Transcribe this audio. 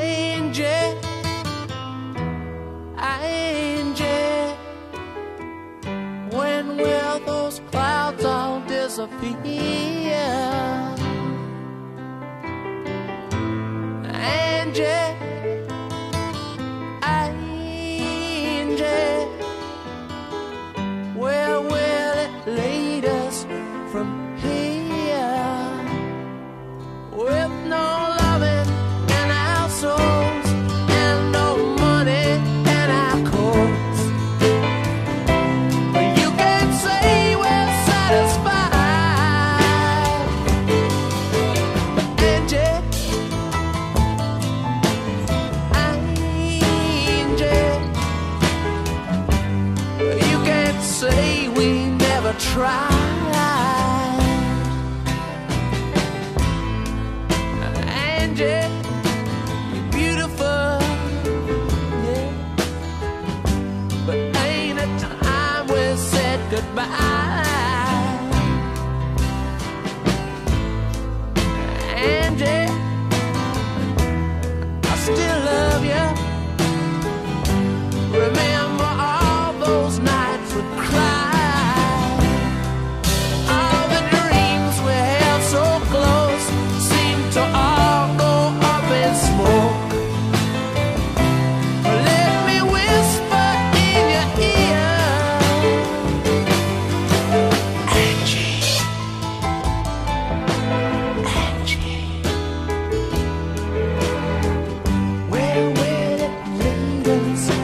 angel. When will those clouds all disappear? Where will it lead us from here? tried. And you're beautiful. Yeah. But ain't time we said goodbye. I still love you. Remember all those nights we cried. questions